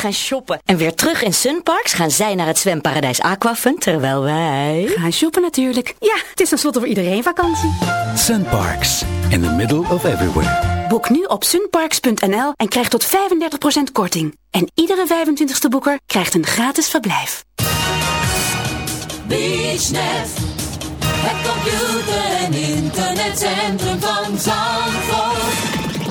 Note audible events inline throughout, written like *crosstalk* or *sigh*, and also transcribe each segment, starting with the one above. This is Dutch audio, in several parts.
gaan shoppen. En weer terug in Sunparks gaan zij naar het zwemparadijs Aquafun, terwijl wij... Gaan shoppen natuurlijk. Ja, het is tenslotte voor iedereen vakantie. Sunparks, in the middle of everywhere. Boek nu op sunparks.nl en krijg tot 35% korting. En iedere 25e boeker krijgt een gratis verblijf. BeachNet, het computer- en internetcentrum van Zandvoort.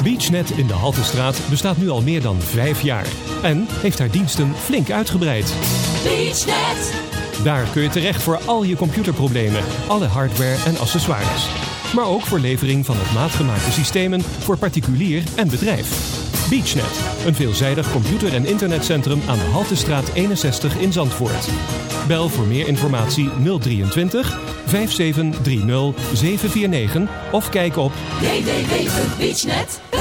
BeachNet in de Haltestraat bestaat nu al meer dan vijf jaar. En heeft haar diensten flink uitgebreid. BeachNet, Daar kun je terecht voor al je computerproblemen, alle hardware en accessoires. Maar ook voor levering van op maat gemaakte systemen voor particulier en bedrijf. BeachNet, een veelzijdig computer- en internetcentrum aan de Haltestraat 61 in Zandvoort. Bel voor meer informatie 023 5730 749 of kijk op www.beachnet.nl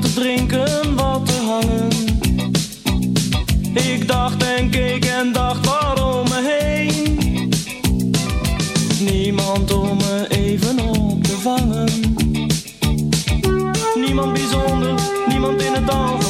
Te drinken, wat te hangen. Ik dacht en keek en dacht waarom me heen. Niemand om me even op te vangen. Niemand bijzonder, niemand in het algemeen.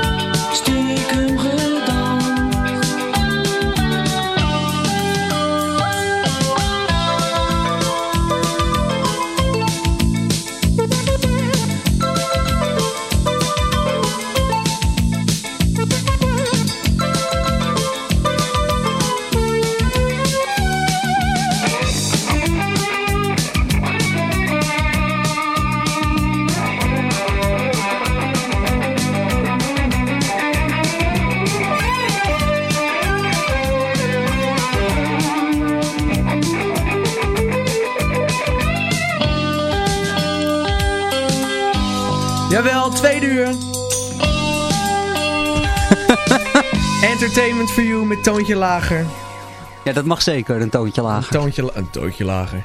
Tweede uur. *laughs* Entertainment for you met toontje lager. Ja, dat mag zeker, een toontje lager. Toontje, la- een toontje lager.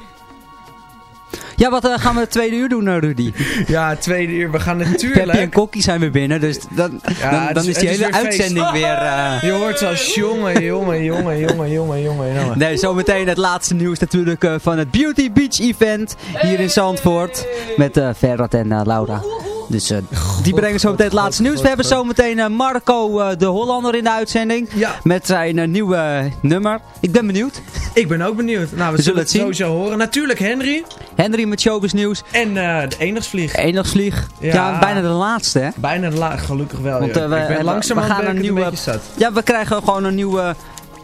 Ja, wat eh, gaan we het tweede uur doen, eh, Rudy? *laughs* Ja, tweede uur. We gaan Peppy en natuurlijk... Kokkie zijn weer binnen, dus dan, Ja, dan, is- is die hele weer feest. uitzending weer... eh, Je hoort zoals jongen, jongen, jongen, jongen, jongen, jongen. Nee, zometeen het laatste nieuws natuurlijk van het Beauty Beach Event hier in Zandvoort. Met Ferrat en Laura. Dus eh, die brengen zo meteen het laatste nieuws. We hebben zometeen eh, Marco eh, de Hollander in de uitzending. Ja. Met zijn nieuwe nummer. Ik ben benieuwd. *laughs* Ik ben ook benieuwd. Nou, we, We zullen het zien. sowieso horen. Natuurlijk Henry Henry met Showbiz Nieuws. en de enigsvlieg. Enigsvlieg. Ja. Ja. bijna de laatste hè. Bijna de la gelukkig wel. Want, we ik ben langzaam we gaan een een nieuwe- zat. Ja, we krijgen gewoon een nieuwe...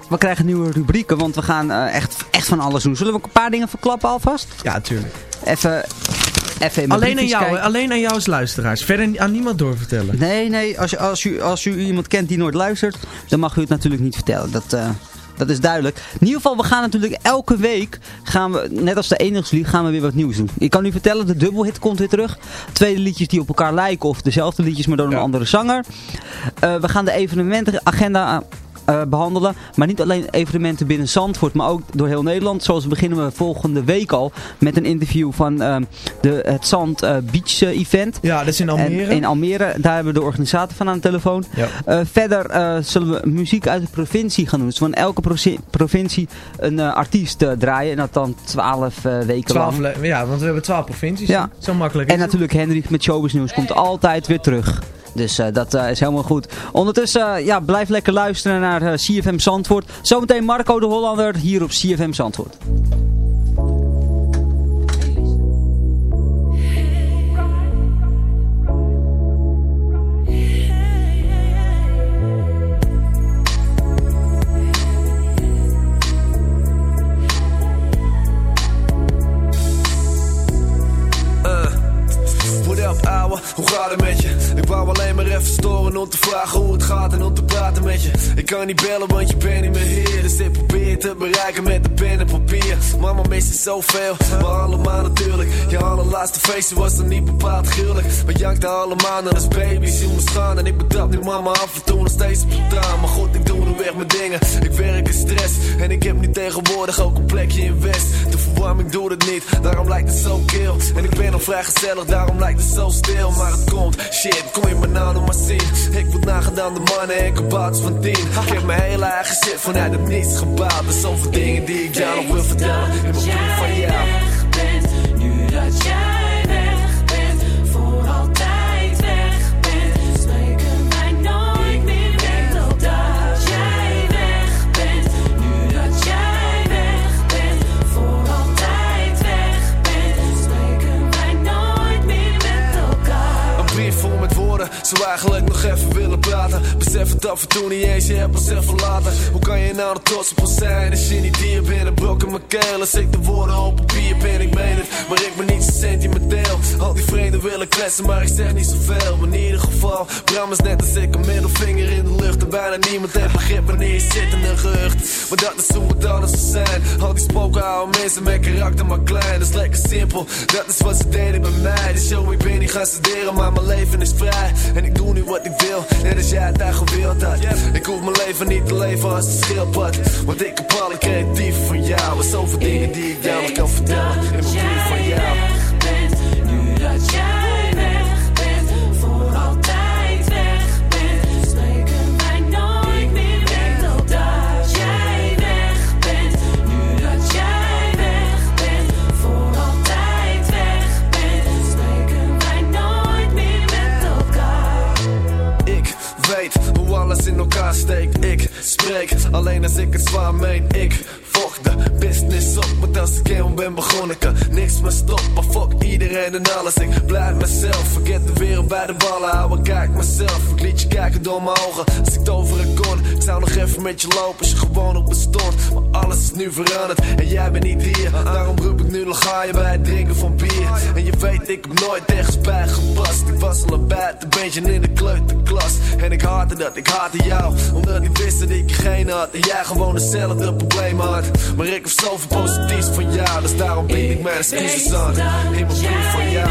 We krijgen nieuwe rubrieken, want we gaan echt, echt van alles doen. Zullen we ook een paar dingen verklappen alvast? Ja, tuurlijk. Even, even in mijn Alleen aan, jou, kijken. alleen aan jou als luisteraars. Verder aan niemand doorvertellen. Nee, nee, als, je, als, u, als u iemand kent die nooit luistert, dan mag u het natuurlijk niet vertellen. Dat, eh, dat is duidelijk. In ieder geval, we gaan natuurlijk elke week, gaan we, net als de Enigslied, gaan we weer wat nieuws doen. Ik kan u vertellen, de dubbelhit komt weer terug. Tweede liedjes die op elkaar lijken, of dezelfde liedjes, maar door een Ja. andere zanger. Eh, we gaan de evenementenagenda eh, behandelen. Maar niet alleen evenementen binnen Zandvoort, maar ook door heel Nederland. Zoals beginnen we volgende week al met een interview van eh, de, het Zand Beach Event. Ja, dat is in Almere. En, in Almere, daar hebben we de organisator van aan de telefoon. Ja. verder zullen we muziek uit de provincie gaan doen. Dus van elke provincie een artiest draaien. En dat dan twaalf weken 12 lang. Ja, want we hebben twaalf provincies. Ja. Zo makkelijk En natuurlijk Henry met Showbiz Nieuws komt altijd weer terug. Dus uh, dat uh, is helemaal goed. Ondertussen, uh, ja, blijf lekker luisteren naar CFM Zandvoort. Zometeen Marco de Hollander hier op CFM Zandvoort. Hoe gaat het met je? Wou alleen maar even storen om te vragen hoe het gaat en om te praten met je. Ik kan niet bellen, want je bent niet meer hier. Dus ik probeer te bereiken met de pen en papier. Mama mist je zoveel, maar allemaal natuurlijk. Je allerlaatste feestje was dan niet bepaald gruwelijk. We jankten allemaal naar als baby's in mijn staan. En ik betrap nu mama af en toe nog steeds op de Maar goed, ik doe nu weg mijn dingen. Ik werk in stress en ik heb nu tegenwoordig ook een plekje in West. De verwarming doet het niet, daarom lijkt het zo kil. En ik ben nog vrij gezellig, daarom lijkt het zo stil. Maar het komt, shit, kom je me nou nog maar zien. Ik word nagedaan de mannen en kabouters van tien. Ik heb mijn hele eigen shit vanuit het niets gebouwd. Er zoveel dingen die ik jou nog wil vertellen. In mijn brief van jou. Zou eigenlijk nog even willen praten. Besef het af en toe niet eens, je hebt onszelf verlaten. Hoe kan je nou er trots op ons zijn als je niet hier bent? Een brok in mijn keel als ik de woorden op papier ben. Ik meen het, maar ik ben niet zo sentimenteel. Al die vreemden willen kletsen, maar ik zeg niet zoveel. In ieder geval, Bram is net als ik een middelvinger in de lucht. En bijna niemand heeft begrip wanneer je zit in een gerucht. Maar dat is hoe het anders zijn. Al die spoken houden mensen met karakter maar klein. Dat is lekker simpel, dat is wat ze deden bij mij. Dus show, ik ben niet gaan studeren, maar mijn leven is vrij. En ik doe nu wat ik wil, net als jij het daar gewild had. Ik hoef mijn leven niet te leven als een schildpad. Want ik heb alle creatief van jou. En zoveel dingen die ik jou kan vertellen. In mijn brief bij de ballen houden. Kijk mezelf. Ik liet je kijken door mijn ogen. Als ik toveren kon, ik zou nog even met je lopen als je gewoon op bestond. Maar alles is nu veranderd en jij bent niet hier. Daarom roep ik nu nog ga je bij het drinken van bier. En je weet, ik heb nooit ergens bij gepast. Ik was al een bad, een beetje in de kleuterklas. En ik haatte dat, ik haatte jou. Omdat ik wist dat ik je geen had. En jij gewoon hetzelfde probleem had. Maar ik heb zoveel positiefs van jou. Dus daarom bied ik mijn excuses aan. In mijn brief van jou.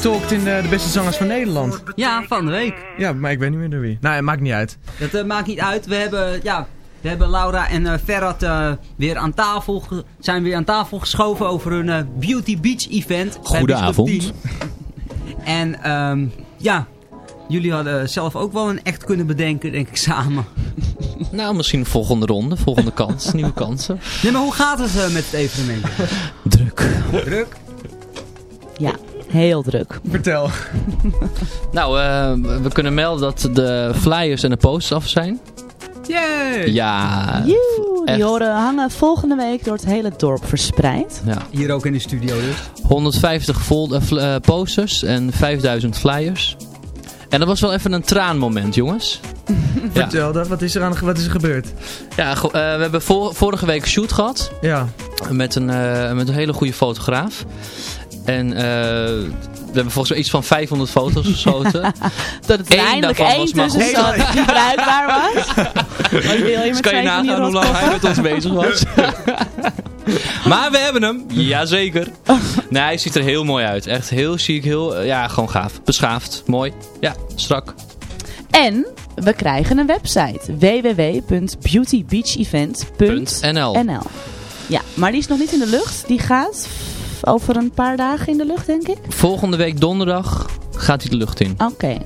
Vertolkt in eh, de beste zangers van Nederland? Ja, van de week. Ja, maar ik weet niet meer door wie. Nou, het maakt niet uit. Dat eh, maakt niet uit. We hebben, ja, we hebben Laura en eh, Ferrat eh, weer aan tafel, zijn weer aan tafel geschoven over hun eh, Beauty Beach event. Goedenavond. Biesclub 10. En ehm, ja, jullie hadden zelf ook wel een echt kunnen bedenken, denk ik, samen. Nou, misschien volgende ronde, volgende kans, *laughs* nieuwe kansen. Nee, maar hoe gaat het eh, met het evenement? Druk. Druk? Ja, heel druk. Vertel. *laughs* Nou, eh, we kunnen melden dat de flyers en de posters af zijn. Yay! Ja. Joe, die horen hangen volgende week door het hele dorp verspreid. ja. Hier ook in de studio dus. 150 vol, eh, eh, posters en 5000 flyers. En dat was wel even een traanmoment, jongens. *laughs* ja, Vertel dat. Wat is er, aan, wat is er gebeurd? ja eh, we hebben vor- vorige week een shoot gehad. Ja. Met een, eh, met een hele goede fotograaf. En eh, we hebben volgens mij iets van 500 foto's geschoten. *laughs* Dat het eindelijk één tussen zat die bruikbaar was. *laughs* Maar wil je Dus kan je nagaan hoe lang hij met ons bezig was. maar we hebben hem. Jazeker. *laughs* Nee, hij ziet er heel mooi uit. Echt heel chic. Heel, eh, ja, gewoon gaaf. Beschaafd. Mooi. Ja, strak. En we krijgen een website. www.beautybeachevent.nl .nl. Ja, maar die is nog niet in de lucht. Die gaat over een paar dagen in de lucht, denk ik. Volgende week donderdag gaat hij de lucht in. Oké.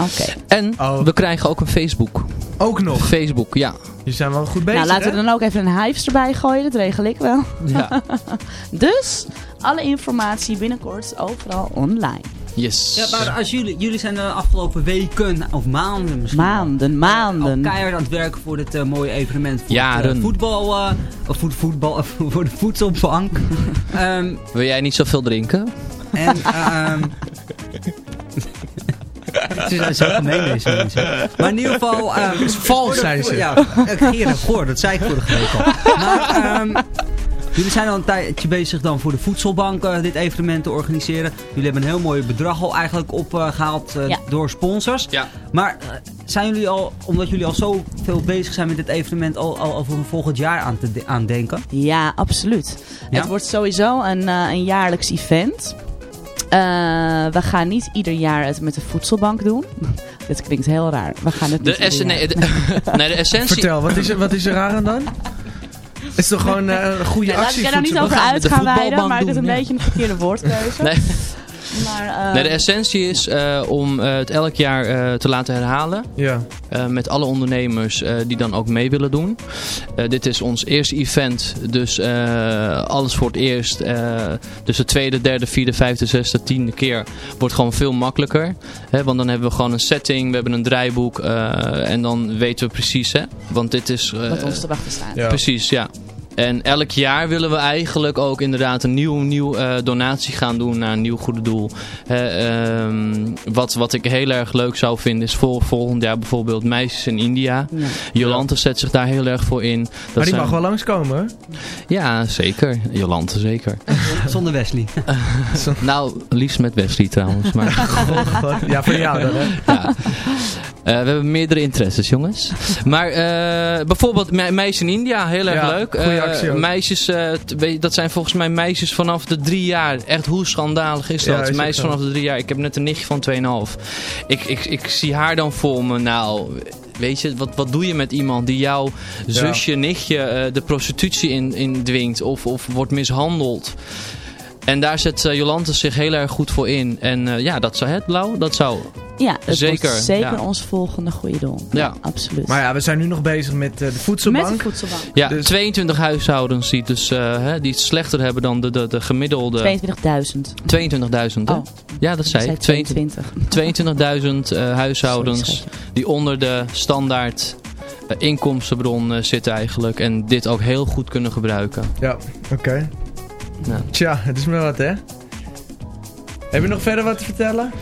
Oké. En Oh. we krijgen ook een Facebook. Ook nog. Facebook, ja. Die zijn wel goed bezig, Nou, laten we dan ook even een hives erbij gooien. Dat regel ik wel. ja. *laughs* Dus, alle informatie binnenkort overal online. Yes. Ja, maar als jullie, jullie zijn de afgelopen weken, of maanden misschien Maanden, maanden. al keihard aan het werken voor dit eh, mooie evenement. Voor Jaren. Het, eh, voetbal, eh, of voet, voetbal, *laughs* voor de voedselbank. *laughs* Ehm, Wil jij niet zoveel drinken? en, ehm, *laughs* Ze zijn zo gemeen deze mensen. Maar in ieder geval... eh, vals zijn ze. Ja, ik ging ervoor. Dat zei ik vorige week al. Maar ehm, jullie zijn al een tijdje bezig dan voor de voedselbank eh, dit evenement te organiseren. Jullie hebben een heel mooi bedrag al eigenlijk opgehaald eh, Ja. door sponsors. Ja. Maar eh, zijn jullie al, omdat jullie al zo veel bezig zijn met dit evenement, al, al over volgend jaar aan te de- aan denken? Ja, absoluut. Ja? Het wordt sowieso een, eh, een jaarlijks event. Eh, we gaan niet ieder jaar het met de voedselbank doen. *laughs* Dit klinkt heel raar. We gaan het niet De, ieder ess- *laughs* nee, de, nee, *laughs* de essentie... Vertel, wat is er, wat is er raar aan dan? Het is toch gewoon eh, een goede Nee, laat actie? ik er nou niet over uit gaan wijden, maar het is een beetje een verkeerde woordkeuze. *laughs* Nee. Maar, eh, Nee, de essentie is eh, om eh, het elk jaar eh, te laten herhalen. Ja. eh, met alle ondernemers eh, die dan ook mee willen doen. Eh, dit is ons eerste event, dus eh, alles voor het eerst. eh, dus de tweede, derde, vierde, vijfde, zesde, tiende keer wordt gewoon veel makkelijker. Hè, want dan hebben we gewoon een setting, we hebben een draaiboek eh, en dan weten we precies. Hè, want dit is... eh, wat ons te wachten staat. Ja. Precies, ja. En elk jaar willen we eigenlijk ook inderdaad een nieuw, nieuw eh, donatie gaan doen naar een nieuw goede doel. Ehm, wat, wat ik heel erg leuk zou vinden is voor volgend jaar bijvoorbeeld meisjes in India. Ja. Jolante zet zich daar heel erg voor in. Dat Maar die zijn- mag wel langskomen, hè? Ja, zeker. Jolante zeker. *laughs* Zonder Wesley. *laughs* nou, liefst met Wesley trouwens. Maar, *laughs* God, ja, voor jou dan, hè? ja. Eh, we hebben meerdere interesses, jongens. Maar eh, bijvoorbeeld me meisjes in India, heel erg Ja, leuk. Eh, ook. meisjes, eh, dat zijn volgens mij meisjes vanaf de drie jaar. Echt, hoe schandalig is Ja, dat? is meisjes vanaf de drie jaar. Ik heb net een nichtje van 2,5. Ik, ik, ik zie haar dan voor me. Nou, weet je, wat, wat doe je met iemand die jouw zusje, nichtje eh, de prostitutie in, in dwingt of, of wordt mishandeld? En daar zet eh, Jolante zich heel erg goed voor in. En eh, ja, dat zou het blauw, dat zou... Ja, Zeker, wordt zeker ja. ons volgende goede doel. Ja. absoluut. Maar ja, we zijn nu nog bezig met eh, de voedselbank. Met de voedselbank. Ja, Dus- 22 huishoudens die, dus, eh, hè, die het slechter hebben dan de, de, de gemiddelde 22.000. 22.000. hè? Oh, ja, dat zei ik ik. zei 22 22.000 *laughs* *laughs* eh, huishoudens Sorry, die onder de standaard inkomstenbron zitten eigenlijk. En dit ook heel goed kunnen gebruiken. Ja, oké. Ja. Tja, het is maar wat, hè? Heb je nog verder wat te vertellen?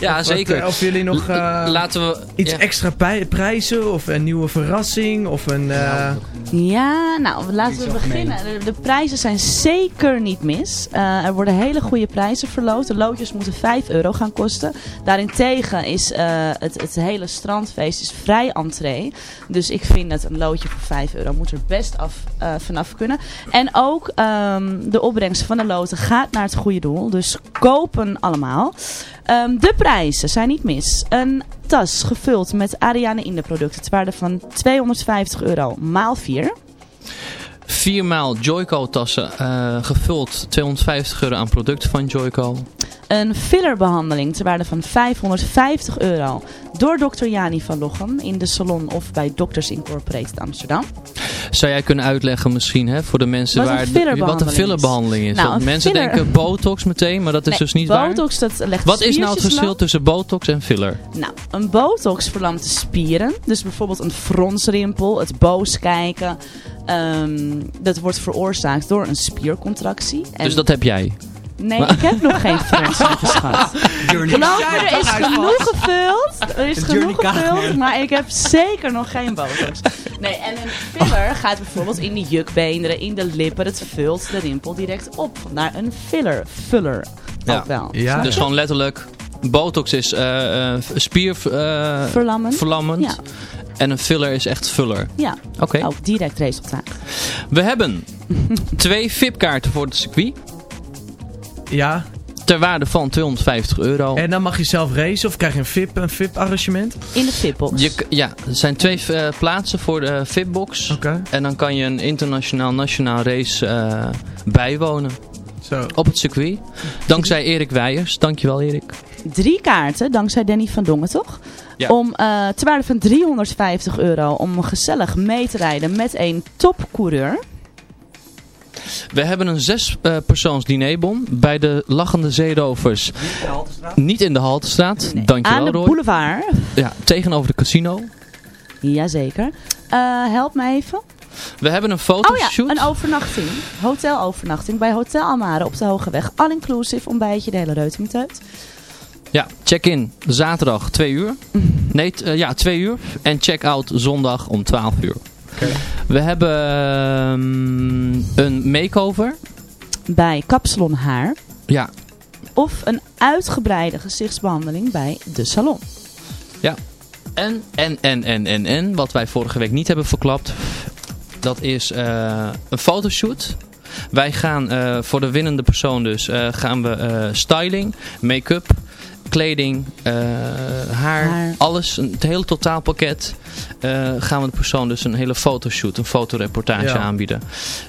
Ja, Wat, zeker. eh, of jullie nog eh, Laten we... iets ja. extra prijzen of een nieuwe verrassing of een... eh, Ja, nou laten we beginnen. De, de prijzen zijn zeker niet mis. Eh, er worden hele goede prijzen verloot. De loodjes moeten 5 euro gaan kosten. Daarentegen is eh, het, het hele strandfeest is vrij entree. Dus ik vind dat een loodje voor 5 euro moet er best af, eh, vanaf kunnen. En ook ehm, de opbrengst van de loten gaat naar het goede doel. Dus kopen allemaal. Ehm, de prijzen zijn niet mis. Een tas gevuld met Ariane Inde producten. Het waarde van 250 euro maal 4. Viermaal Joyco tassen eh, gevuld. 250 euro aan producten van Joyco. Een fillerbehandeling ter waarde van 550 euro door Dr. Jani van Lochem in de salon of bij Doctors Incorporated Amsterdam. Zou jij kunnen uitleggen misschien hè, voor de mensen Wat een waar de- fillerbehandeling wat een fillerbehandeling is? Nou, Want een mensen filler- denken botox meteen, maar dat is Nee, dus niet waar. botox, dat legt Wat is nou het verschil tussen botox en filler? Nou, een botox verlamt de spieren. Dus bijvoorbeeld een fronsrimpel, het boos kijken. ehm, dat wordt veroorzaakt door een spiercontractie. En- Dus dat heb jij. Nee, ik heb nog geen *laughs* fronsrimpel, schat. Geloof me, er is genoeg gevuld. Er is genoeg gevuld, maar ik heb zeker nog geen botox. Nee, en een filler gaat bijvoorbeeld in de jukbeenderen, in de lippen. Het vult de rimpel direct op. Vandaar een filler. Fuller. Ja. Ook wel. Ja. Dus gewoon letterlijk, botox is eh eh, spier eh, Verlammend. verlammend. Ja. En een filler is echt fuller. Ja, Oké. ook direct resultaat. We hebben twee VIP-kaarten voor het circuit. Ja, Ter waarde van 250 euro. en dan mag je zelf racen of krijg je een VIP, een VIP arrangement? In de k- ja, er zijn twee eh, plaatsen voor de VIP-box. Oké, En dan kan je een internationaal nationaal race eh, bijwonen zo. op het circuit. Dankzij Erik Weijers. Dankjewel Erik. Drie kaarten, dankzij Danny van Dongen toch? Ja. Om eh ter waarde van 350 euro om gezellig mee te rijden met een topcoureur. We hebben een zes eh, persoons dinerbon bij de Lachende Zeerovers. Niet in de Haltestraat. Dankjewel Aan de Roy. boulevard. Ja, tegenover de casino. Jazeker. Eh help me even. We hebben een Oh ja, fotoshoot. een overnachting. Hotelovernachting bij Hotel Amare op de Hogeweg. All inclusive, ontbijtje, de hele reutemeteut. Ja, check-in zaterdag 2 uur. Nee, eh, ja, 2 uur. En check-out zondag om 12 uur. We hebben ehm, een makeover. Bij Kapsalon Haar. Ja, Of een uitgebreide gezichtsbehandeling bij De Salon. Ja. En, en, en, en, en, en, wat wij vorige week niet hebben verklapt, dat is eh, een fotoshoot. Wij gaan eh, voor de winnende persoon dus, eh, gaan we eh, styling, make-up, kleding, eh, haar, Haar. alles, een, het hele totaalpakket. eh, gaan we de persoon dus een hele fotoshoot, een fotoreportage Ja. aanbieden.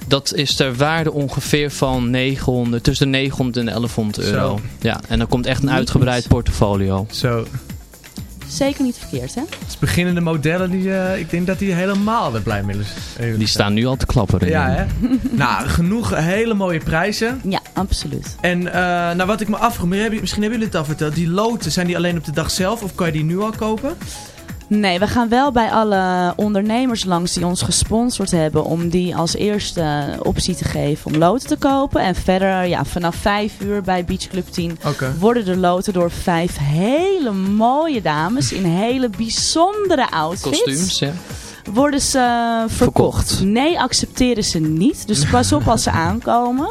Dat is ter waarde ongeveer van 900, tussen de 900 en 1100 euro. Zo. Ja, en dan komt echt een uitgebreid portfolio. Zo. Zeker niet verkeerd, hè? Dus beginnende modellen, die, eh, ik denk dat die helemaal er blij mee zijn. Die staan nu al te klapperen. Ja, hè? *laughs* nou, genoeg hele mooie prijzen. Ja, absoluut. En eh, nou, wat ik me afvroeg, misschien hebben jullie het al verteld. Die loten, zijn die alleen op de dag zelf of kan je die nu al kopen? Nee, we gaan wel bij alle ondernemers langs die ons gesponsord hebben om die als eerste optie te geven om loten te kopen. En verder, ja, vanaf 5 uur bij Beach Club 10 Oké. worden de loten door vijf hele mooie dames in hele bijzondere outfits. Kostuums, ja. Worden ze verkocht. Verkocht. Nee, accepteren ze niet. Dus pas op als ze aankomen.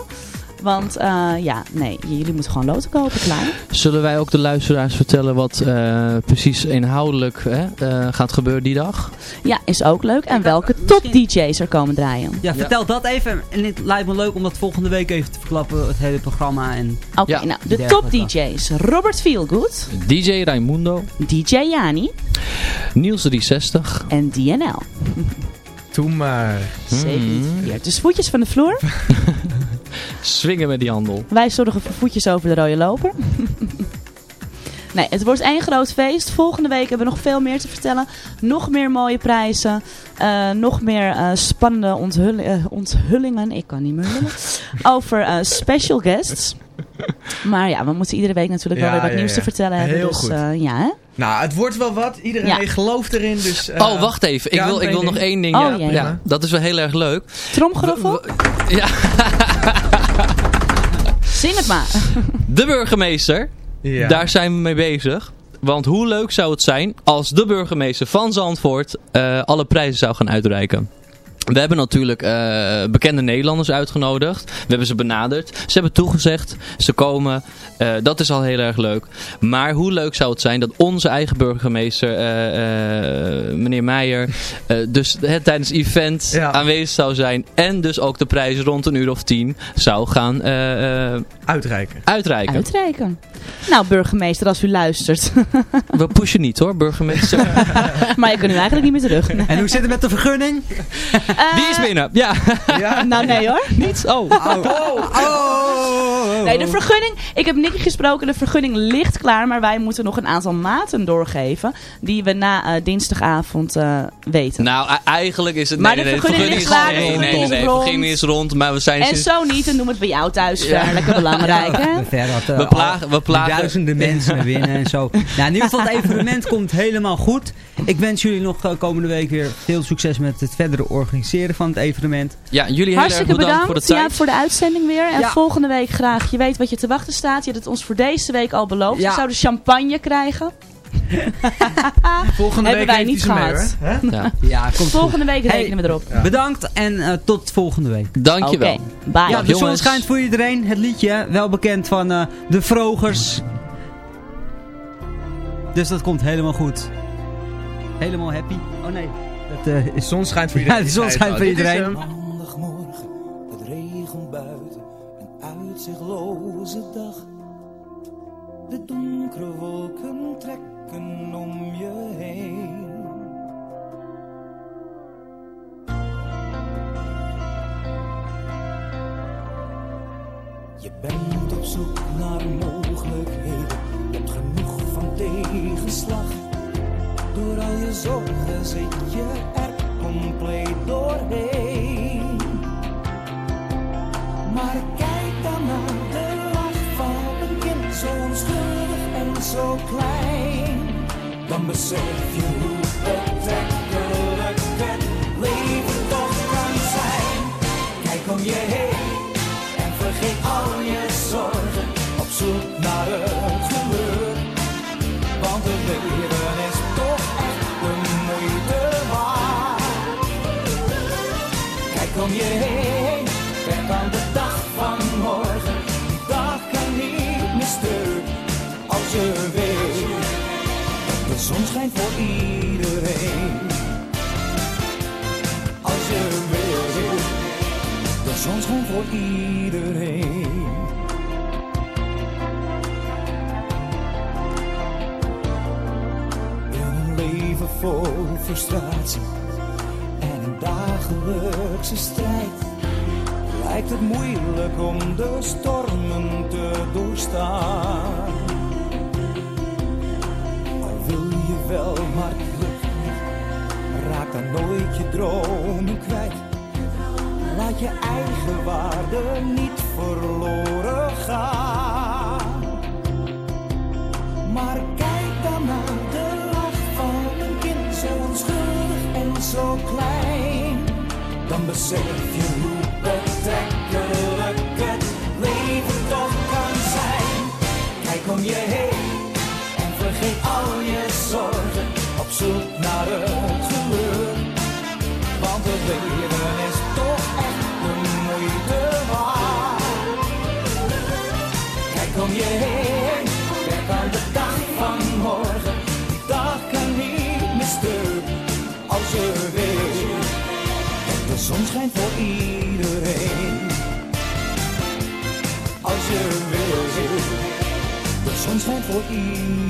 Want eh, ja, nee, jullie moeten gewoon loten kopen, klaar. Zullen wij ook de luisteraars vertellen wat eh, precies inhoudelijk hè, eh, gaat gebeuren die dag? Ja, is ook leuk. En welke top DJ's er komen draaien. Ja, vertel dat even. En het lijkt me leuk om dat volgende week even te verklappen, het hele programma. En Oké, Ja, nou, de top. DJ's. Robert Feelgood, DJ Raimundo, DJ Jani Niels 360. en DNL. Toen maar. Zeker niet Mm. verkeerd. Dus voetjes van de vloer. *laughs* Swingen met die handel. Wij zorgen voor voetjes over de rode loper. *laughs* Nee, het wordt één groot feest. Volgende week hebben we nog veel meer te vertellen. Nog meer mooie prijzen. eh, nog meer eh, spannende onthulli- eh, onthullingen. Ik kan niet meer hullen. *laughs* Over eh, special guests. Maar ja, we moeten iedere week natuurlijk wel weer wat ja, nieuws ja. te vertellen hebben. Heel dus goed. eh, ja, hè? Nou, het wordt wel wat. Iedereen Ja. gelooft erin. Dus, eh, oh, wacht even. Ik ja, wil, nog ik wil één nog ding. één ding. Oh, ja, dat is wel heel erg leuk. Tromgeroffel? Ja, *laughs* *laughs* Zing het maar. de burgemeester. Ja. Daar zijn we mee bezig. Want hoe leuk zou het zijn als de burgemeester van Zandvoort eh, alle prijzen zou gaan uitreiken. We hebben natuurlijk eh, bekende Nederlanders uitgenodigd. We hebben ze benaderd. Ze hebben toegezegd. Ze komen. Eh, dat is al heel erg leuk. Maar hoe leuk zou het zijn dat onze eigen burgemeester, eh, eh, meneer Meijer, eh, dus het tijdens het event Ja. aanwezig zou zijn. En dus ook de prijzen rond een uur of tien zou gaan eh, eh, Uitreiken. uitreiken. Uitreiken. Nou, burgemeester, als u luistert. *laughs* We pushen niet hoor, burgemeester. *laughs* maar je kunt nu eigenlijk niet meer terug. *laughs* En hoe zit het met de vergunning? Die is binnen. Ja. Ja. Nou, nee hoor. Niets. Oh. Oh! Nee, de vergunning. Ik heb Nicky gesproken. De vergunning ligt klaar. Maar wij moeten nog een aantal maten doorgeven. Die we na eh, dinsdagavond eh, weten. Nou, e- eigenlijk is het... Maar nee, de nee, vergunning is ligt klaar, Nee, nee, nee, de rond. vergunning is rond. Maar we zijn en sinds... zo niet, dan doen we het bij jou thuis. Ja. ver. Lekker belangrijk, *laughs* hè? Ver dat, eh, We plagen- we plagen- duizenden mensen winnen en zo. *laughs* Nou, in ieder geval, het evenement komt helemaal goed. Ik wens jullie nog komende week weer veel succes met het verdere organiseren van het evenement. Ja, jullie heel Hartstikke erg bedankt, bedankt, voor de ja, tijd. voor de uitzending weer. En Ja. volgende week graag. Je weet wat je te wachten staat. Je hebt het ons voor deze week al beloofd. Ja. We zouden champagne krijgen. *laughs* Volgende Hebben week wij heeft niet mee, gehad. hoor. Ja. *laughs* Ja, komt Volgende week Hey, rekenen we erop. Ja. Bedankt en eh, tot volgende week. Dankjewel. Oké, bye. Ja, de zon schijnt voor iedereen. Het liedje, wel bekend van eh, de Vrogers. Dus dat komt helemaal goed. Helemaal happy. Oh nee, dat eh, De is... zon schijnt voor Ja, iedereen. de zon schijnt voor iedereen. *laughs* uitzichtloze dag. De donkere wolken trekken om je heen. Je bent op zoek naar mogelijkheden, je hebt genoeg van tegenslag. Door al je zorgen zit je er compleet doorheen. Mama besef je hoe move het leven toch kan zijn. Kijk om je heen en vergeet al je zorgen. Op zoek naar het geluk, want het leven is toch echt de moeite waard. Kijk om je heen. Iedereen. Een leven vol frustratie en een dagelijkse strijd lijkt het moeilijk om de stormen te doorstaan. Al wil je wel, maar lukt niet. Raak dan nooit je dromen kwijt. Laat je eigen waarde niet verloren gaan. Maar kijk dan naar de lach van een kind, zo onschuldig en zo klein. Dan besef je hoe betrekkelijk het leven toch kan zijn. Kijk om je heen en vergeet al je zorgen op zoek naar het geluk. Want het leven is toch je heen, werk de dag van morgen. Die dag kan niet meer stuk als je weet. De zon schijnt voor iedereen. Als je weet, de zon schijnt voor iedereen.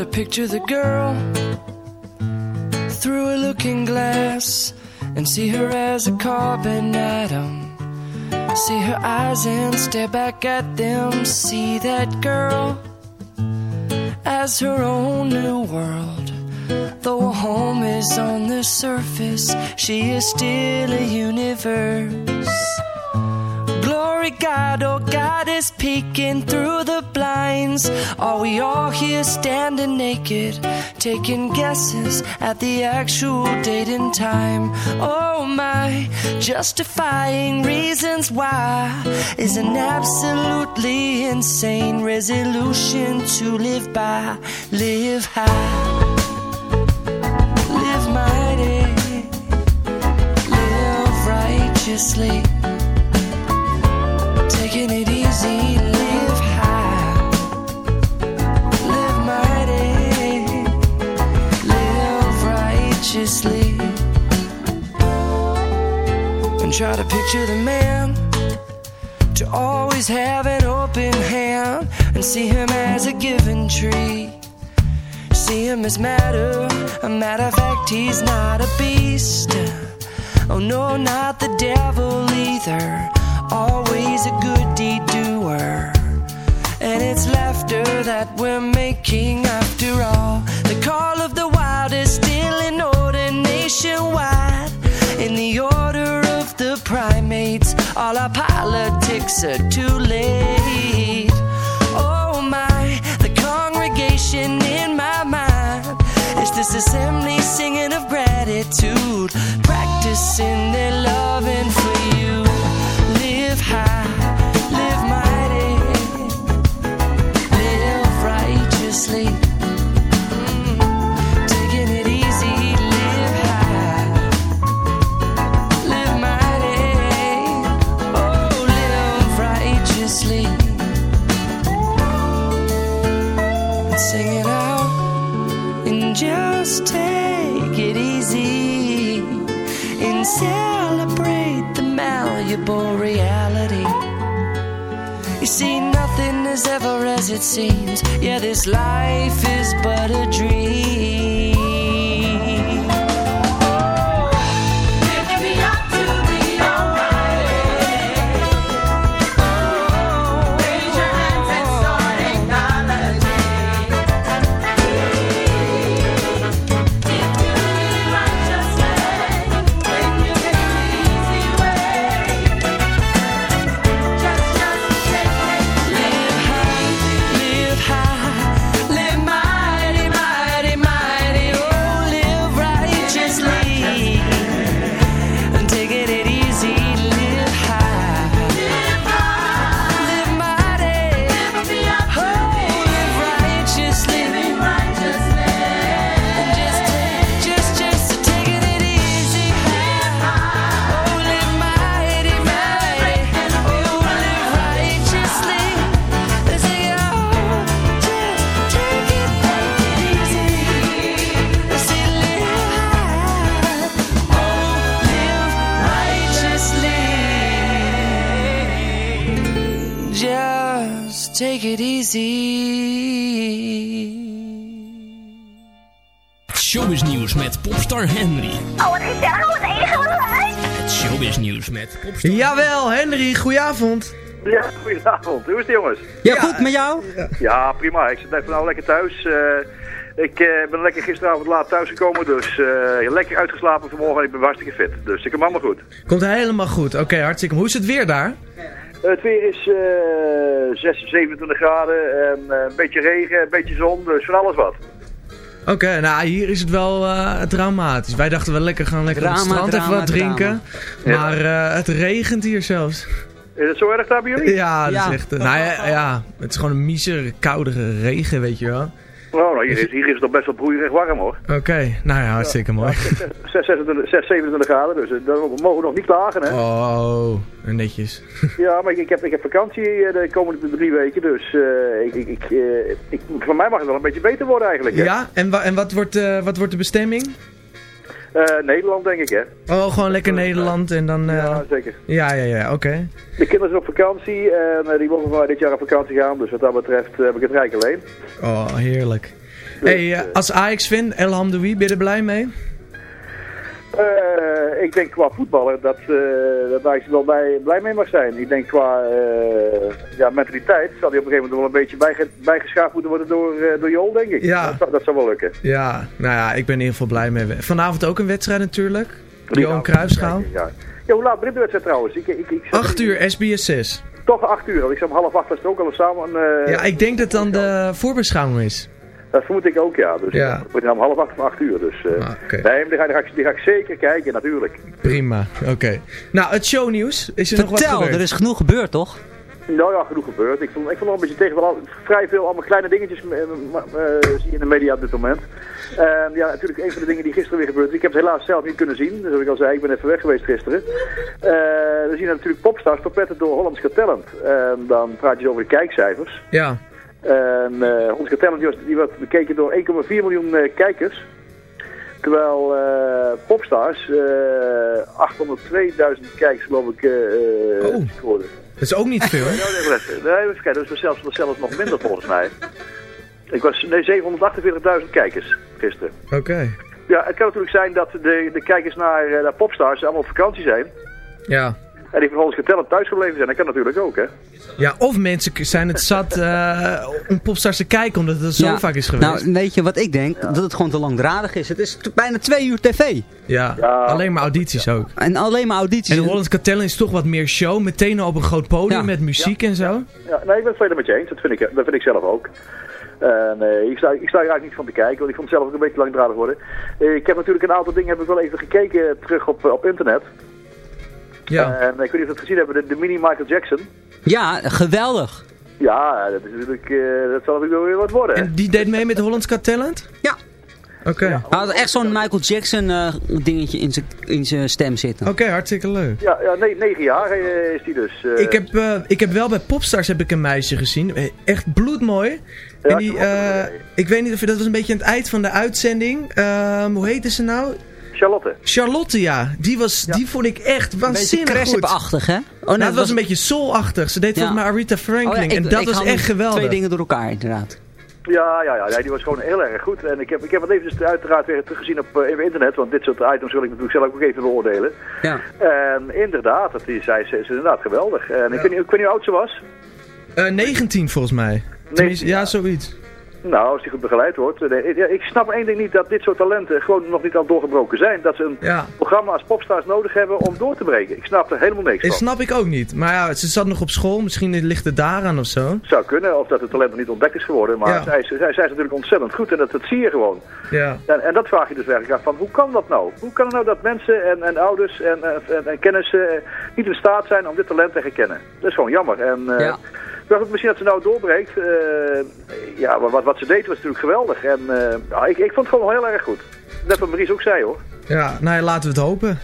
To picture the girl through a looking glass and see her as a carbon atom. See her eyes and stare back at them. See that girl as her own new world. Though a home is on the surface, she is still a universe. Glory God, oh God is peeking through the blinds. Are we all here standing naked, taking guesses at the actual date and time? Oh my, justifying reasons why is an absolutely insane resolution to live by. Live high, live mighty, live righteously. Try to picture the man to always have an open hand and see him as a given tree. See him as matter, a matter of fact, he's not a beast. Oh no, not the devil either. Always a good deed doer. And it's laughter that we're making after all. The call of the wild is still in order nationwide. In the order of the primates, all our politics are too late. Oh my, the congregation in my mind is this assembly singing of gratitude, practicing their loving for you. Take it easy and celebrate the malleable reality. You see, nothing is ever as it seems. Yeah, this life is but a dream. Henry. Oh, wat gezellig, wat enige wat leuk. Het showbiz nieuws met popstar Jawel, Henry, goedenavond. Ja, goedenavond. Hoe is het jongens? Ja, goed met jou? Ja, prima. Ik zit even nou lekker thuis. Eh, ik eh, ben lekker gisteravond laat thuisgekomen, dus eh, lekker uitgeslapen vanmorgen en ik ben hartstikke fit. Dus ik heb allemaal goed. Komt helemaal goed. Oké, hartstikke. Hoe is het weer daar? Het weer is eh 6, 27 graden en eh, een beetje regen, een beetje zon, dus van alles wat. Oké, nou hier is het wel eh, dramatisch. Wij dachten wel lekker gaan lekker op het Drama, strand even wat drinken. drama. Maar eh, het regent hier zelfs. Is het zo erg daar bij jullie? Ja, dat Ja. is echt... nou ja, ja, het is gewoon een miezere, koudere regen, weet je wel. Oh, nou, hier, is, hier is het nog best wel broeierig warm hoor. Oké, nou ja, hartstikke mooi. 6, 26, 6, 27 graden, dus eh, daar mogen we nog niet klagen hè. Oh, netjes. *laughs* Ja, maar ik, ik, heb, ik heb vakantie eh, de komende drie weken, dus eh, ik, ik, ik, ik, voor mij mag het wel een beetje beter worden eigenlijk. Hè? Ja, en, wa en wat, wordt, wat wordt de bestemming? Eh, Nederland denk ik hè. Oh, gewoon lekker Nederland en dan... eh, Ja, zeker. Ja, ja, ja, oké. De kinderen zijn op vakantie en eh, die mogen van dit jaar op vakantie gaan, dus wat dat betreft eh, heb ik het rijk alleen. Oh, heerlijk. hey, eh, als Ajax-fan, El Hamdoui, ben je er blij mee? Eh, ik denk qua voetballer dat, eh dat Ajax er wel bij, blij mee mag zijn. Ik denk qua eh, ja, mentaliteit zal hij op een gegeven moment wel een beetje bijge, bijgeschaafd moeten worden door, eh, door Jol, denk ik. Ja. Dat, zou- dat zou wel lukken. Ja, nou ja, ik ben in ieder geval blij mee. Vanavond ook een wedstrijd natuurlijk. Johan Cruijffschaal. Ja. ja, hoe laat begint de wedstrijd trouwens? Ik, ik, ik, 8 uur, SBS 6. Toch 8 uur, want ik zou om half acht was er ook al samen. Ja, ik denk dat dan de voorbeschouwing is. Dat vermoed ik ook, ja. Dus Ja. ik ben om half acht of acht uur. Dus, eh, oké. Nee, maar die ga, die, ga ik, die ga ik zeker kijken, natuurlijk. Prima, oké. Nou, het shownieuws. Is er nog wat Vertel, gebeurd? er is genoeg gebeurd toch? Nou ja, genoeg gebeurd. Ik vond, ik vond wel een beetje tegen wel al- vrij veel allemaal kleine dingetjes eh, eh, zie je in de media op dit moment. Ehm, ja, natuurlijk een van de dingen die gisteren weer gebeurd is. Ik heb het helaas zelf niet kunnen zien. Dus zoals ik al zei, ik ben even weg geweest gisteren. Eh we zien natuurlijk popstars verpetterd door Hollands Got Talent. En dan praat je dus over de kijkcijfers. Ja. En eh Hollands Got Talent die, werd bekeken door 1,4 miljoen eh, kijkers. Terwijl eh, Popstars eh 802.000 kijkers geloof ik eh, Oh. scoorden. Dat is ook niet veel, hè? *laughs* Nee, even kijken. Dat is zelfs, zelfs nog minder volgens mij. Ik was, nee, 748.000 kijkers gisteren. Oké. Ja, het kan natuurlijk zijn dat de, de kijkers naar, naar Popstars allemaal op vakantie zijn. Ja. En die vervolgens geteld thuis gebleven zijn. Dat kan natuurlijk ook, hè. Ja, of mensen zijn het zat eh, om popstars te kijken omdat het zo Ja. vaak is geweest. Nou, weet je wat ik denk? Dat het gewoon te langdradig is. Het is bijna twee uur tv. ja, alleen maar audities ook. En alleen maar audities. En Hollands Talent is toch wat meer show. Meteen op een groot podium Ja. met muziek en zo. Ja, nee, ik ben het volledig met je eens. Dat vind ik, dat vind ik zelf ook. En, eh, ik, sta, ik sta er eigenlijk niet van te kijken, want ik vond het zelf ook een beetje langdradig worden. Eh, ik heb natuurlijk een aantal dingen heb ik wel even gekeken terug op, op internet. Ja. En ik weet niet of we het gezien hebben, de, de mini Michael Jackson. Ja, geweldig. Ja, dat is natuurlijk, eh, dat zal natuurlijk wel weer wat worden. hè. En die deed mee met Hollands Got Talent? Ja. Oké. Hij had echt zo'n Michael Jackson eh, dingetje in zijn- in zijn stem zitten. Oké, hartstikke leuk. Ja, ja nee, negen jaar eh, is die dus. eh. Ik heb, eh, ik heb wel bij Popstars heb ik een meisje gezien. Echt bloedmooi. En die, eh, ik weet niet of je, dat was een beetje aan het eind van de uitzending. Ehm, hoe heette ze nou? Charlotte. Charlotte, ja. Die, was, die vond ik echt waanzinnig goed. Hè? Oh, nou, dat het was een beetje soul-achtig. Ze deed Ja. volgens mij Aretha Franklin. Oh ja, ik- en dat was echt geweldig. Twee dingen door elkaar, inderdaad. Ja, ja, ja, ja, die was gewoon heel erg goed. En ik heb, ik heb het even uiteraard weer teruggezien op eh, even internet, want dit soort items wil ik natuurlijk zelf ook even beoordelen. Ja. En inderdaad, dat die, zij, ze is inderdaad geweldig. En ik, weet niet, ik weet niet hoe oud ze was. Eh, 19 volgens mij. Tenminste, ja, zoiets. Nou, als die goed begeleid wordt. Nee, ik- ja, ik snap één ding niet, dat dit soort talenten gewoon nog niet al doorgebroken zijn. Dat ze een Ja. programma als popstars nodig hebben om door te breken. Ik snap er helemaal niks Dat van. snap ik ook niet. Maar ja, ze zat nog op school. Misschien ligt het daaraan of zo. Zou kunnen, of dat het talent nog niet ontdekt is geworden. Maar Ja. zij, is- zij, zij is natuurlijk ontzettend goed en dat, dat zie je gewoon. Ja. En, en dat vraag je dus werkelijk af van, hoe kan dat nou? Hoe kan het nou dat mensen en, en ouders en, en, en, en kennissen eh, niet in staat zijn om dit talent te herkennen? Dat is gewoon jammer. En, eh, Ja. Dacht ook misschien dat ze nou doorbreekt. eh, ja, wat, wat, wat ze deed was natuurlijk geweldig. En eh, ja, ik, ik vond het gewoon wel heel erg goed. Net wat Maries ook zei hoor. Ja, nou ja, laten we het hopen.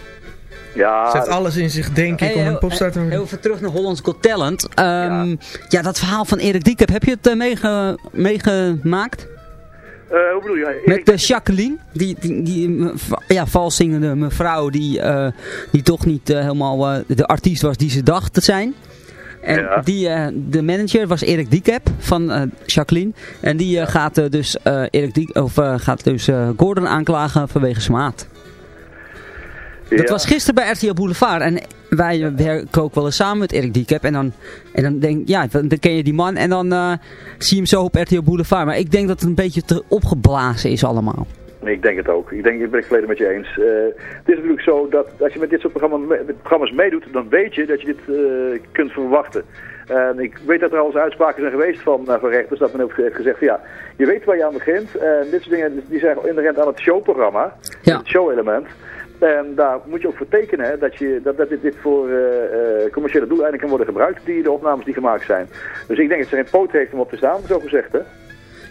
Ja, Ze heeft alles in zich, denk ik, Hey, om een heel- popstar te worden. Heel even terug naar Hollands Got Talent. Ehm, ja. dat verhaal van Erik Diekep, heb je het eh, meege- meegemaakt? Eh, hoe bedoel je? Met de Jacqueline, die, die, die ja, valszingende mevrouw die, eh, die toch niet eh, helemaal eh, de artiest was die ze dacht te zijn. En Ja. die, eh, de manager was Erik Diekep van eh, Jacqueline. En die eh, gaat, eh, dus, Erik Diek, of, gaat dus Gordon aanklagen vanwege smaad. Dat was gisteren bij RTL Boulevard. En wij werken ook wel eens samen met Erik Diekep. En dan, en dan denk ja, dan ken je die man en dan zie je hem zo op RTL Boulevard. Maar ik denk dat het een beetje te opgeblazen is allemaal. Nee, ik denk het ook. Ik denk, ik ben het volledig met je eens. Eh, het is natuurlijk zo dat als je met dit soort programma, met programma's meedoet, dan weet je dat je dit eh, kunt verwachten. En ik weet dat er al eens uitspraken zijn geweest van, eh, van rechters, dat men ook heeft gezegd van ja, je weet waar je aan begint. En dit soort dingen die zijn inherent aan het showprogramma, Ja. het show-element. En daar moet je ook voor tekenen hè, dat, je, dat, dat dit, dit voor commerciële doeleinden kan worden gebruikt, die, de opnames die gemaakt zijn. Dus ik denk dat ze geen poot heeft om op te staan, zo gezegd hè.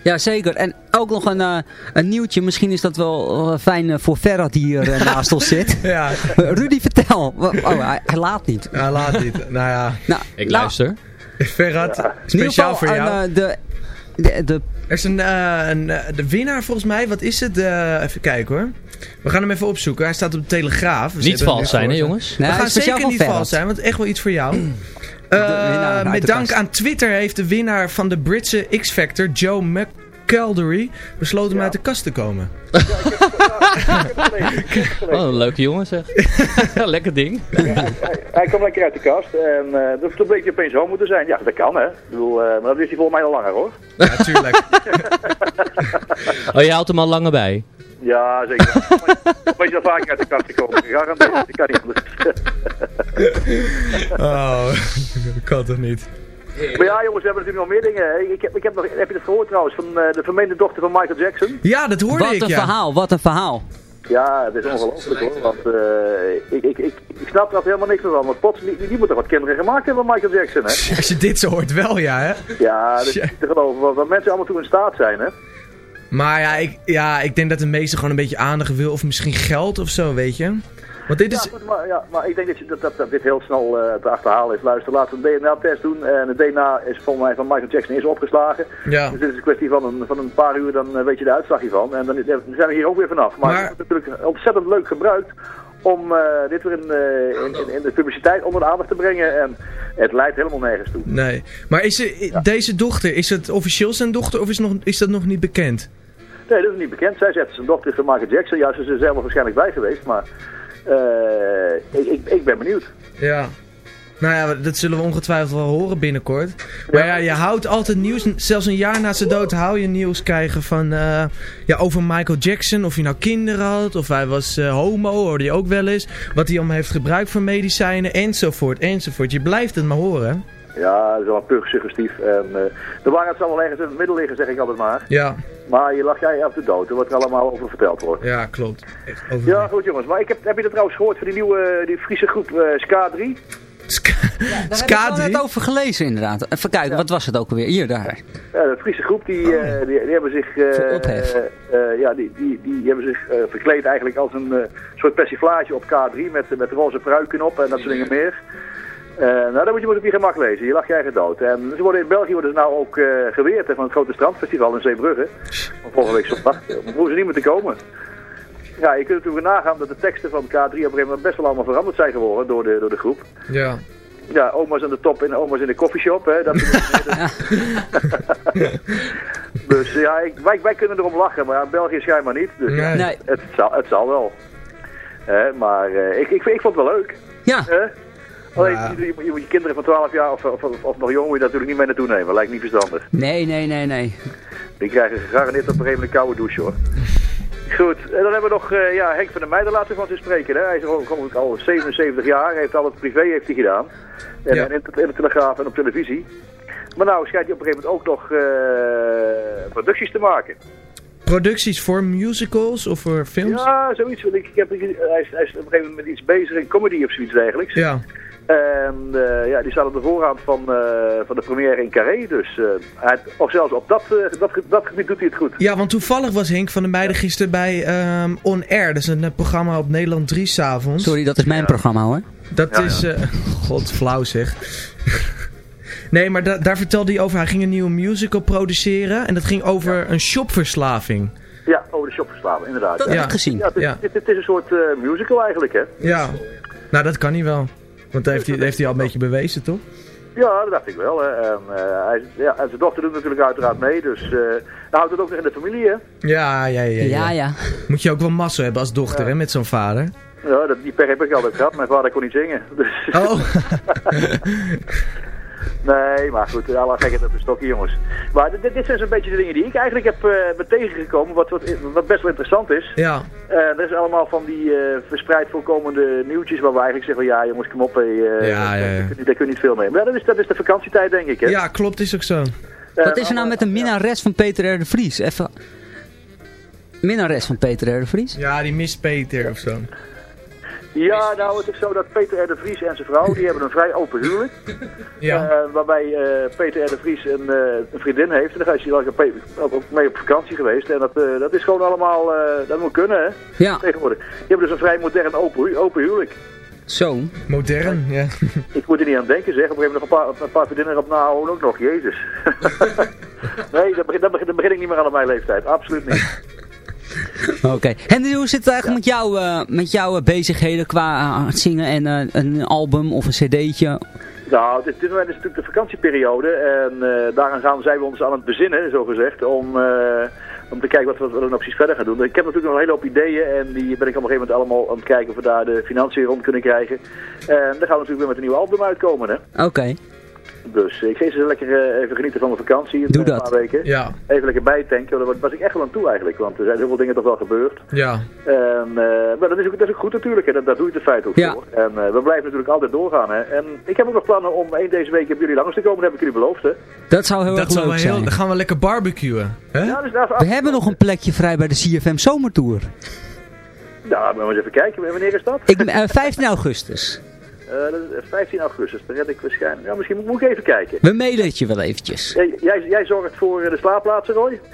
Ja, zeker. En ook nog een, eh, een nieuwtje. Misschien is dat wel eh, fijn eh, voor Ferrat die hier naast ons zit. *laughs* Ja. Rudy, vertel. Oh, hij, hij laat niet. Ja, laat niet. nou ja. Nou, Ik nou, luister. Ferrat, speciaal voor een, jou. de, de, de, Er is een, eh, een de winnaar volgens mij. Wat is het? Eh, even kijken hoor. We gaan hem even opzoeken. Hij staat op de Telegraaf. Dus Niet vals zijn, hè jongens? Nee, We hij gaan zeker niet vals zijn, want echt wel iets voor jou. Eh, winnaar met de dank aan Twitter heeft de winnaar van de Britse X-Factor, Joe McCaldery, besloten om uit de kast te komen. *laughs* Oh, *laughs* een leuke jongen zeg. *laughs* Lekker ding. hij, hij kwam lekker uit de kast en eh dus toen bleek hij opeens zo moeten zijn. Ja, dat kan hè. Ik bedoel, eh, maar dat wist hij volgens mij al langer hoor. Ja, tuurlijk. Oh, je houdt hem al langer bij. Ja, zeker. Weet je wel vaker uit de kast gekomen. Gegarandeerd. Dat kan niet anders. *laughs* Oh, dat kan toch niet. maar ja jongens, we hebben natuurlijk nog meer dingen. Ik heb, ik heb, nog, heb je het gehoord trouwens van eh, de vermeende dochter van Michael Jackson? Ja, dat hoorde wat ik, een ja. verhaal, wat een verhaal. Ja, het is ongelooflijk hoor. Want eh, ik, ik, ik, ik snap er helemaal niks van. Want Pots, die, die moet toch wat kinderen gemaakt hebben van Michael Jackson hè? *laughs* Als je dit zo hoort wel, ja hè. Ja, dat is niet te geloven. Wat, wat mensen allemaal toe in staat zijn hè. Maar ja ik, ja, ik denk dat de meesten gewoon een beetje aandacht wil. Of misschien geld of zo, weet je. Want dit is... Ja, goed, maar, ja, maar ik denk dat, je, dat, dat, dat dit heel snel eh, te achterhalen is. Luister, laten we een DNA-test doen. En het DNA is volgens mij van Michael Jackson is opgeslagen. Ja. Dus dit is een kwestie van een, van een paar uur, dan eh, weet je de uitslag hiervan. En dan zijn we hier ook weer vanaf. Maar, Maar- het is natuurlijk ontzettend leuk gebruikt om eh, dit weer in, eh, in, in, in de publiciteit onder de aandacht te brengen. En het leidt helemaal nergens toe. Nee. Maar is er, deze dochter, is het officieel zijn dochter of is, nog, is dat nog niet bekend? Nee, dat is niet bekend. Zij zegt zijn dochter is van Michael Jackson. Ja, ze is er zelf waarschijnlijk bij geweest. Maar eh, ik, ik, ik ben benieuwd. Ja. Nou ja, dat zullen we ongetwijfeld wel horen binnenkort. Maar ja, je houdt altijd nieuws, zelfs een jaar na zijn dood hou je nieuws krijgen van, eh, ja, over Michael Jackson. Of hij nou kinderen had, of hij was eh, homo, hoorde je ook wel eens. Wat hij allemaal heeft gebruikt voor medicijnen, enzovoort, enzovoort. Je blijft het maar horen. Ja, dat is wel puur suggestief. En, eh, de waarheid zal wel ergens in het midden liggen, zeg ik altijd maar. Ja, Maar je lacht jij af de dood, wat er allemaal over verteld wordt. ja klopt. Echt. Ja, goed jongens. Maar ik heb, heb je dat trouwens gehoord van die nieuwe, die Friese groep eh, Ska 3? Daar heb ik wel net over gelezen inderdaad. Even kijken, wat was het ook alweer? Hier, daar. Ja, de Friese groep die, eh, die, die hebben zich, eh, eh, ja, die, die, die hebben zich eh, verkleed eigenlijk als een eh, soort persiflage op K3 met, met roze pruiken op en dat soort dingen meer. Eh, nou, dan moet je maar op je gemak lezen. Je lacht je eigen dood. En ze worden in België worden ze nou ook eh, geweerd hè, van het grote strandfestival in Zeebrugge. Van volgende week zondag. Daar hoeven ze niet meer te komen. Ja, je kunt natuurlijk nagaan dat de teksten van K3 op een gegeven moment best wel allemaal veranderd zijn geworden door de, door de groep. Ja. Ja, oma's aan de top en oma's in de koffieshop. Hè, dat *laughs* dus ja, ik, wij, wij kunnen erom lachen, maar in België schijnbaar niet. Dus Nee. Nee. Het, zal, het zal wel. Hè, maar eh, ik, ik, ik vond het wel leuk. Ja. Hè? Alleen, Ja. je, je moet je kinderen van 12 jaar of, of, of, of nog jong moet je natuurlijk niet mee naartoe nemen. Lijkt niet verstandig. Nee, nee, nee, nee. Die krijgen gegarandeerd op een gegeven moment een koude douche hoor. Goed, en dan hebben we nog eh, ja, Henk van der Meijden laten van zich spreken. Hè? Hij is al, al 77 jaar, hij heeft al het privé heeft hij gedaan. En, Ja. en in, de- in de Telegraaf en op televisie. Maar nou schijnt hij op een gegeven moment ook nog eh, producties te maken. Producties voor musicals of voor films? Ja, zoiets. Ik, ik heb, hij, is, hij is op een gegeven moment met iets bezig in comedy of zoiets dergelijks. Ja. En eh, ja, die staat op de voorhand van, eh, van de première in Carré. Dus eh, hij, of zelfs op dat, dat, dat gebied doet hij het goed. Ja, want toevallig was Henk van der Meijden gisteren bij ehm, On Air. Dat is een programma op Nederland 3 s'avonds. Sorry, dat is mijn programma hoor. Dat Ja, is... ja. eh, *laughs* God, flauw zeg. *laughs* nee, maar da- daar vertelde hij over. Hij ging een nieuwe musical produceren. En dat ging over een shopverslaving. Ja, over de shopverslaving, inderdaad. Dat ja. heb ik gezien. Ja, het, is, Ja. Het, het is een soort eh, musical eigenlijk, hè? Ja. Nou, dat kan hij wel. Want dat heeft hij, heeft hij al een beetje bewezen, toch? Ja, dat dacht ik wel. Hè. En, eh, hij, ja, en zijn dochter doet natuurlijk uiteraard mee, dus eh hij houdt het ook nog in de familie, hè? Ja, ja, ja. Ja, ja. Moet je ook wel massa hebben als dochter, Ja. hè, met zo'n vader. Ja, dat, die per heb ik altijd gehad. Mijn vader kon niet zingen. Dus, Oh. *laughs* *laughs* nee, maar goed, Allah gekheid op een stokje, jongens. Maar dit, dit zijn zo'n beetje de dingen die ik eigenlijk heb eh, ben tegengekomen, wat, wat, wat best wel interessant is. Ja. Eh, er is allemaal van die eh, verspreid voorkomende nieuwtjes waar we eigenlijk zeggen, ja jongens, kom op, hey, eh, Ja, ja, ja. Daar, kun je, daar kun je niet veel mee. Maar ja, dat is, dat is de vakantietijd, denk ik, hè? Ja, klopt, is ook zo. Wat is er nou met de minnares van Peter R. de Vries? Even... Minnares van Peter R. de Vries? Ja, die mist Peter of zo. Ja, nou het is zo dat Peter R. de Vries en zijn vrouw, die hebben een vrij open huwelijk. Ja. Eh, waarbij eh, Peter R. de Vries een, eh, een vriendin heeft. En daar is hij ook op- mee op vakantie geweest. En dat, eh, dat is gewoon allemaal, eh, dat moet kunnen hè, Ja. tegenwoordig. Die hebben dus een vrij modern open, hu- open huwelijk. Zo. Modern, ja. Ik moet er niet aan denken zeg. Op een gegeven moment nog een paar, een paar vriendinnen erop nahouden ook nog. Jezus. *laughs* nee, dat begin, dat, begin, dat begin ik niet meer aan op mijn leeftijd. Absoluut niet. *laughs* Oké. Henry, hoe zit het eigenlijk met, jou, eh, met jouw eh, bezigheden qua eh, zingen en een album of een cd'tje? Nou, dit, dit moment is natuurlijk de vakantieperiode en daaraan gaan, zijn we ons aan het bezinnen, zo gezegd, om, om te kijken wat we, wat we dan precies verder gaan doen. Ik heb natuurlijk nog een hele hoop ideeën en die ben ik op een gegeven moment allemaal aan het kijken of we daar de financiën rond kunnen krijgen. En dan gaan we natuurlijk weer met een nieuw album uitkomen, hè. Oké. Dus ik ga eens lekker eh, even genieten van de vakantie. Doe een dat. paar weken. Ja. Even lekker bijtanken, daar was ik echt wel aan toe eigenlijk, want er zijn heel veel dingen toch wel gebeurd. Ja. En, eh, maar dat is, ook, dat is ook goed natuurlijk, hè. Dat, daar doe je het in feite ook Ja. voor. En eh, we blijven natuurlijk altijd doorgaan. Hè. En ik heb ook nog plannen om één deze week bij jullie langs te komen, dat heb ik jullie beloofd. Hè. Dat zou heel Dat erg leuk wel heel... zijn. Dan gaan we lekker barbecuen. Hè? Ja, dus daar We hebben nog een plekje vrij bij de CFM Zomertour. Nou, maar eens even kijken. Wanneer is dat? Ik, eh 15 augustus. Eh, dat is 15 augustus. Dan red ik waarschijnlijk... Ja, misschien moet, ik even kijken. We mailen het je wel eventjes. Jij, jij, jij zorgt voor eh, de slaapplaatsen, Roy? *laughs*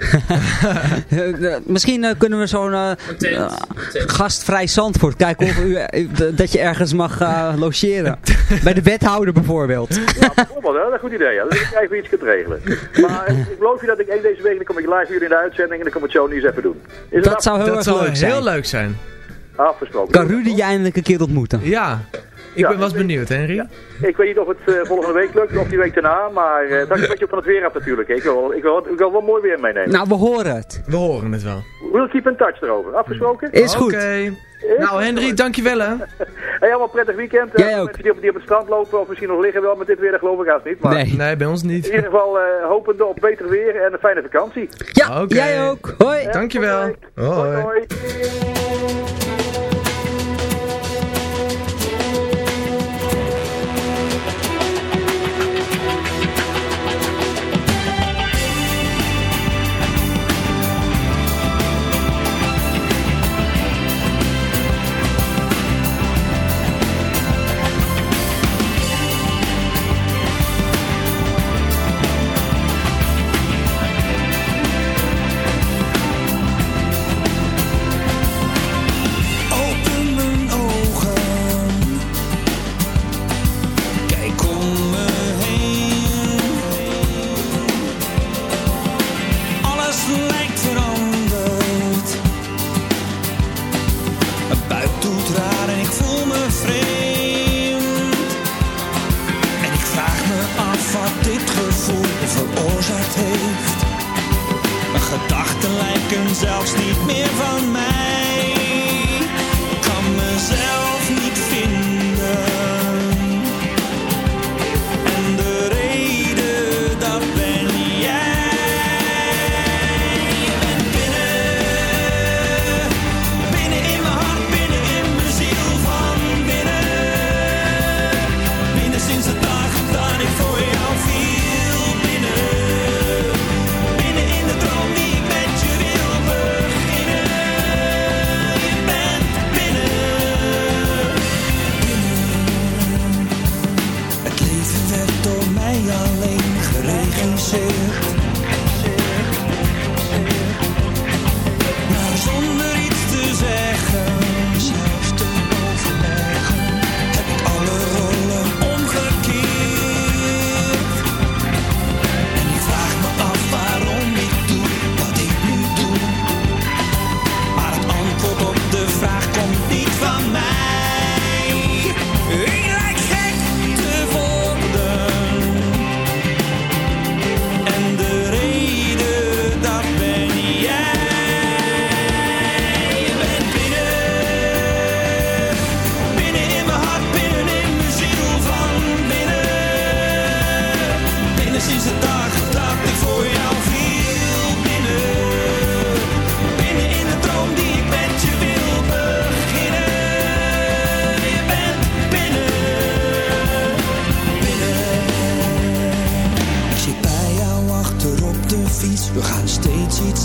Eh, eh, misschien eh, kunnen we zo'n eh, eh, gastvrij Zandvoort kijken of u, eh, dat je ergens mag eh, logeren. *laughs* Bij de wethouder bijvoorbeeld. Ja, bijvoorbeeld, hè? dat is een goed idee. Ja. Ik of je iets kunt regelen. Maar ik beloof je dat ik één deze week, dan kom ik live hier in de uitzending en dan kom ik zo niet eens even doen. Is Dat zou heel Dat erg leuk heel zijn. leuk zijn. Afgesproken. Kan Rudy je eindelijk een keer ontmoeten? Ja. Ik Ja, ben was ik weet- benieuwd, Henry. Ik weet niet of het eh, volgende week lukt of die week daarna, maar eh, het hangt een beetje op van het weer af natuurlijk. hè. Ik wil, wel- ik wil, ik wil wel mooi weer meenemen. Nou, we horen het. We horen het wel. We'll keep in touch erover. Afgesproken? Is goed. Oké. Nou, Henry, dankjewel hè. *laughs* Hey, allemaal prettig weekend. Jij Eh, ook. Mensen die op, die op het strand lopen of misschien nog liggen wel met dit weer, dat geloof ik haast niet. Maar Nee. Nee, bij ons niet. in ieder geval eh, hopende op beter weer en een fijne vakantie. Ja, jij ook. Hoi. Dankjewel. Hoi. Hoi. hoi.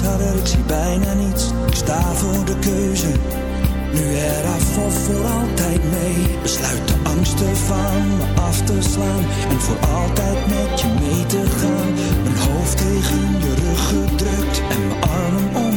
Ik zie bijna niets. Ik sta voor de keuze. Nu eraf of voor altijd mee. Besluit de angsten van me af te slaan. En voor altijd met je mee te gaan. Mijn hoofd tegen je rug gedrukt. En mijn armen om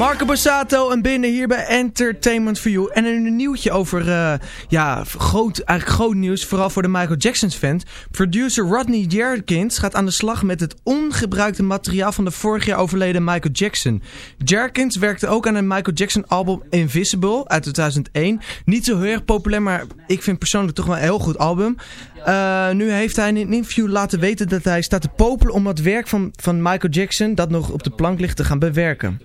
Marco Borsato en binnen hier bij Entertainment for You. En een nieuwtje over, eh, ja, groot, eigenlijk groot nieuws, vooral voor de Michael Jackson fans. Producer Rodney Jerkins gaat aan de slag met het ongebruikte materiaal van de vorig jaar overleden Michael Jackson. Jerkins werkte ook aan een Michael Jackson album Invisible uit 2001. Niet zo heel erg populair, maar ik vind persoonlijk toch wel een heel goed album. Eh, nu heeft hij in een interview laten weten dat hij staat te popelen om het werk van, van Michael Jackson, dat nog op de plank ligt, te gaan bewerken.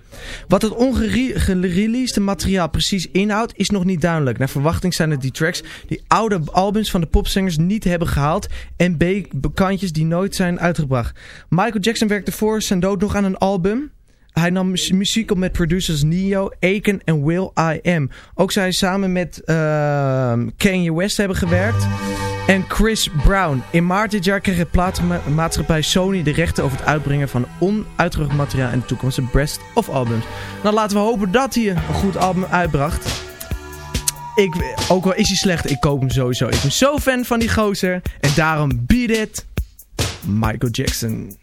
Wat het ongereleased materiaal precies inhoudt, is nog niet duidelijk. Naar verwachting zijn het die tracks die oude albums van de popzangers niet hebben gehaald en B-kantjes die nooit zijn uitgebracht. Michael Jackson werkte voor zijn dood nog aan een album. Hij nam mu- muziek op met producers Neo, Aiken en Will I Am. Ook zij samen met ehm, Kanye West hebben gewerkt. En Chris Brown. In maart dit jaar kreeg de platenmaatschappij Sony de rechten over het uitbrengen van onuitgebracht materiaal in de toekomstige Best of Albums. Nou laten we hopen dat hij een goed album uitbracht. Ik, ook al is hij slecht, ik koop hem sowieso. Ik ben zo fan van die gozer. En daarom Beat It, Michael Jackson.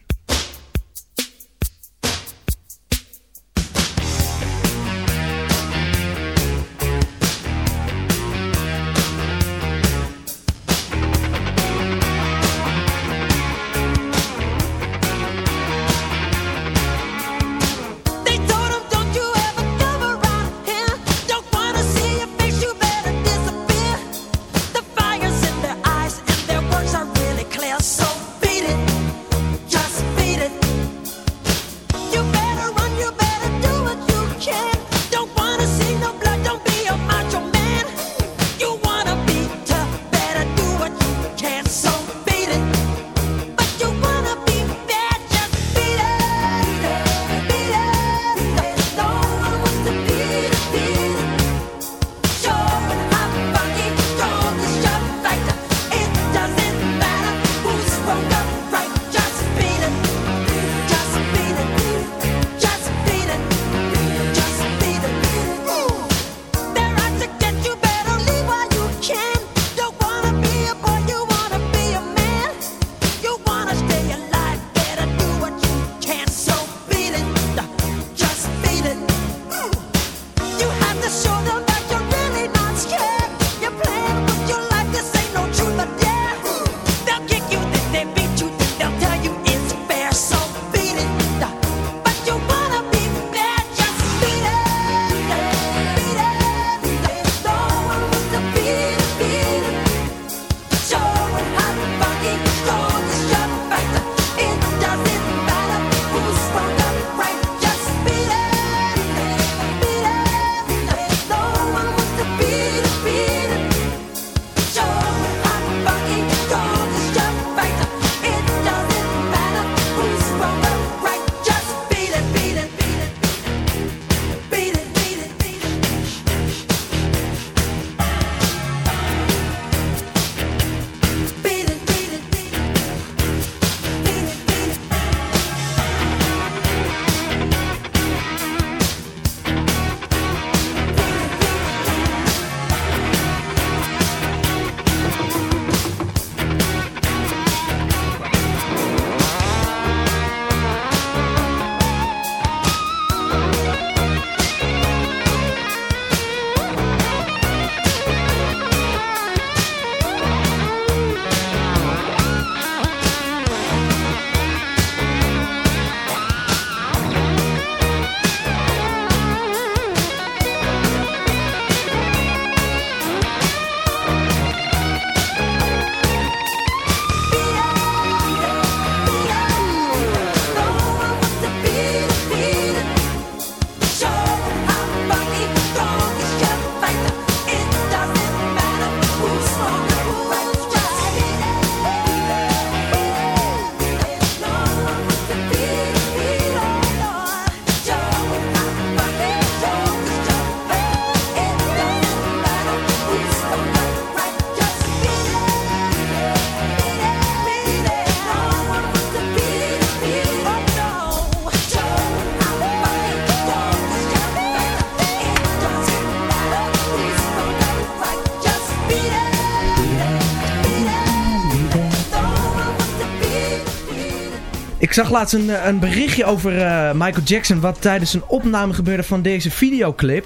Zag laatst een, eh, een berichtje over eh, Michael Jackson wat tijdens een opname gebeurde van deze videoclip.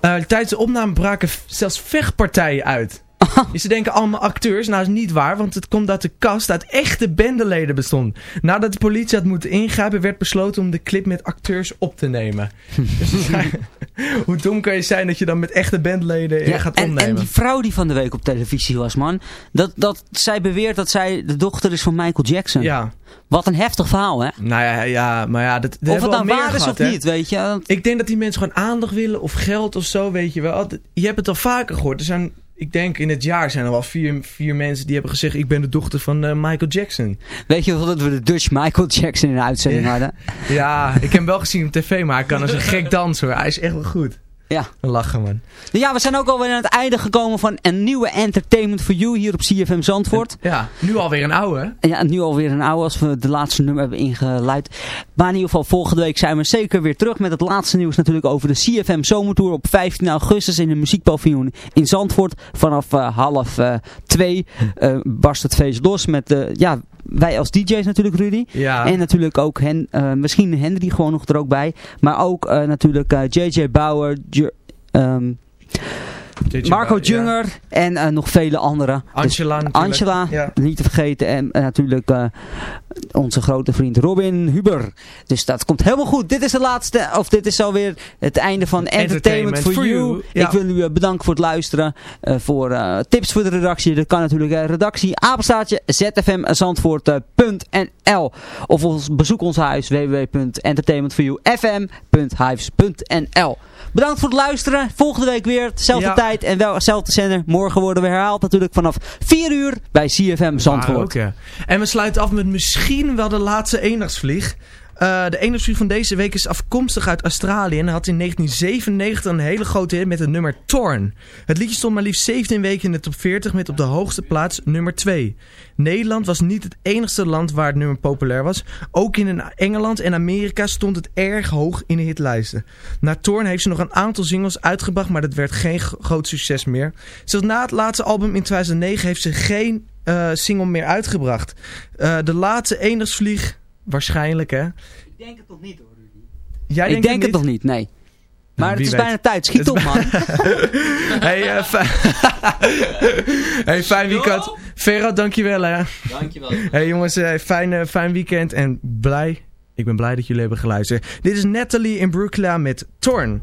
Eh, tijdens de opname braken zelfs vechtpartijen uit. *laughs* Dus ze denken allemaal acteurs. Nou, is niet waar, want het komt dat de kast uit echte bandeleden bestond. Nadat de politie had moeten ingrijpen, werd besloten om de clip met acteurs op te nemen. *laughs* dus *laughs* hoe dom kan je zijn dat je dan met echte bandleden eh, gaat en, opnemen? en die vrouw die van de week op televisie was, man. Dat, dat, zij beweert dat zij de dochter is van Michael Jackson. Ja. Wat een heftig verhaal, hè? Nou ja, ja maar ja, dat, dat Of het al nou waar is gehad, of hè. niet, weet je. Ik denk dat die mensen gewoon aandacht willen of geld of zo, weet je wel. Je hebt het al vaker gehoord. Er zijn, ik denk in het jaar zijn er wel vier, vier mensen die hebben gezegd... ik ben de dochter van eh, Michael Jackson. Weet je wel dat we de Dutch Michael Jackson in de uitzending Ja. hadden? Ja, ik heb hem wel gezien op tv, maar hij kan als een gek dansen hoor. Hij is echt wel goed. Ja. Lachen man. Ja, we zijn ook alweer aan het einde gekomen van een nieuwe Entertainment for You hier op CFM Zandvoort. Ja, nu alweer een oude. Ja, nu alweer een oude als we de laatste nummer hebben ingeluid. Maar in ieder geval volgende week zijn we zeker weer terug met het laatste nieuws natuurlijk over de CFM Zomertour op 15 augustus in de muziekpaviljoen in Zandvoort. Vanaf eh, half eh, twee eh, barst het feest los met ja, wij als DJ's natuurlijk Rudy. Ja. En natuurlijk ook hen, eh, misschien Henry gewoon nog er ook bij. Maar ook eh, natuurlijk eh, JJ Bauer, Ju- ehm, Marco. Junger en eh, nog vele anderen. Dus Angela natuurlijk. Angela, Ja. niet te vergeten. En eh, natuurlijk eh, onze grote vriend Robin Huber. Dus dat komt helemaal goed. Dit is de laatste, of dit is alweer het einde van Entertainment, for, You. Ja. Ik wil u bedanken voor het luisteren. voor tips voor de redactie. Dat kan natuurlijk redactie apenstaartje zfmzandvoort.nl Of ons, bezoek ons huis www.entertainmentforyoufm.hives.nl Bedankt voor het luisteren. Volgende week weer, dezelfde Ja. tijd en wel dezelfde zender. Morgen worden we herhaald natuurlijk vanaf 4 uur bij CFM Zandvoort. Ook, ja. En we sluiten af met misschien wel de laatste eendagsvlieg. Eh, de eendagsvlieg van deze week is afkomstig uit Australië en had in 1997 een hele grote hit met het nummer Torn. Het liedje stond maar liefst 17 weken in de top 40 met op de hoogste plaats nummer 2. Nederland was niet het enigste land waar het nummer populair was. Ook in Engeland en Amerika stond het erg hoog in de hitlijsten. Na Torn heeft ze nog een aantal singles uitgebracht, maar dat werd geen groot succes meer. Zelfs na het laatste album in 2009 heeft ze geen eh, single meer uitgebracht. Eh, de laatste eendagsvlieg, waarschijnlijk hè. Ik denk het nog niet hoor, Rudy. Jij ik denkt denk het nog niet, nee. Maar het is weet. bijna tijd. Schiet op man. *laughs* hey, eh, fi- *laughs* hey, fijn weekend. Vera, dankjewel hè. Dankjewel. Hey jongens, eh, fijn, eh, fijn weekend en blij. Ik ben blij dat jullie hebben geluisterd. Dit is Natalie in Brooklyn met Torn.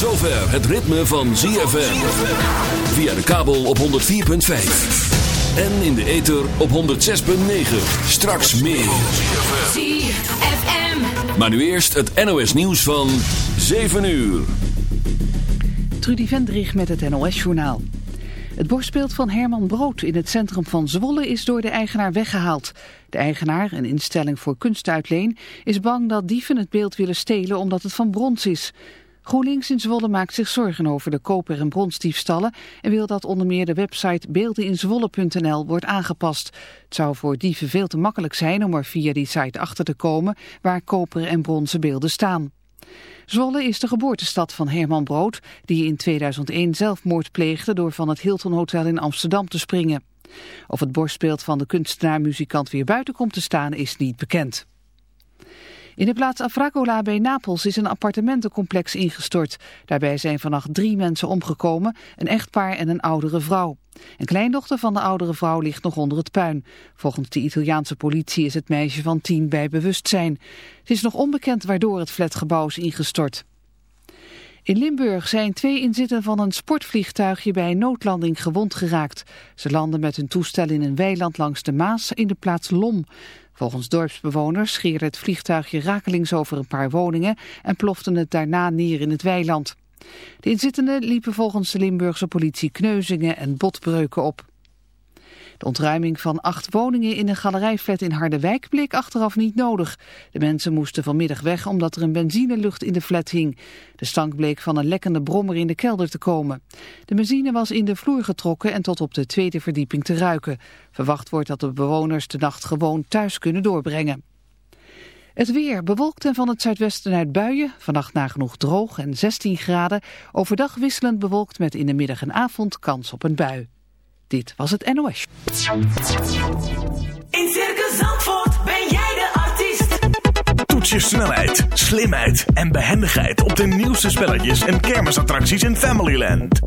zover het ritme van ZFM. Via de kabel op 104.5. En in de ether op 106.9. Straks meer. ZFM. Maar nu eerst het NOS nieuws van 7 uur. Trudy Vendrich met het NOS-journaal. Het borstbeeld van Herman Brood in het centrum van Zwolle is door de eigenaar weggehaald. De eigenaar, een instelling voor kunstuitleen, is bang dat dieven het beeld willen stelen omdat het van brons is. GroenLinks in Zwolle maakt zich zorgen over de koper- en bronsdiefstallen en wil dat onder meer de website beeldeninzwolle.nl wordt aangepast. Het zou voor dieven veel te makkelijk zijn om er via die site achter te komen waar koper- en bronzen beelden staan. Zwolle is de geboortestad van Herman Brood, die in 2001 zelfmoord pleegde door van het Hilton Hotel in Amsterdam te springen. Of het borstbeeld van de kunstenaar-muzikant weer buiten komt te staan is niet bekend. In de plaats Afragola bij Napels is een appartementencomplex ingestort. Daarbij zijn vannacht drie mensen omgekomen, een echtpaar en een oudere vrouw. Een kleindochter van de oudere vrouw ligt nog onder het puin. Volgens de Italiaanse politie is het meisje van tien bij bewustzijn. Het is nog onbekend waardoor het flatgebouw is ingestort. In Limburg zijn twee inzittenden van een sportvliegtuigje bij een noodlanding gewond geraakt. Ze landen met hun toestel in een weiland langs de Maas in de plaats Lom. Volgens dorpsbewoners scheerde het vliegtuigje rakelings over een paar woningen en plofte het daarna neer in het weiland. De inzittenden liepen volgens de Limburgse politie kneuzingen en botbreuken op. De ontruiming van acht woningen in een galerijflat in Harderwijk bleek achteraf niet nodig. De mensen moesten vanmiddag weg omdat er een benzinelucht in de flat hing. De stank bleek van een lekkende brommer in de kelder te komen. De benzine was in de vloer getrokken en tot op de tweede verdieping te ruiken. Verwacht wordt dat de bewoners de nacht gewoon thuis kunnen doorbrengen. Het weer bewolkt en van het zuidwesten uit buien. Vannacht nagenoeg droog en 16 graden. Overdag wisselend bewolkt met in de middag en avond kans op een bui. Dit was het NOS. In Circus Zandvoort ben jij de artiest. Toets je snelheid, slimheid en behendigheid op de nieuwste spelletjes en kermisattracties in Familyland.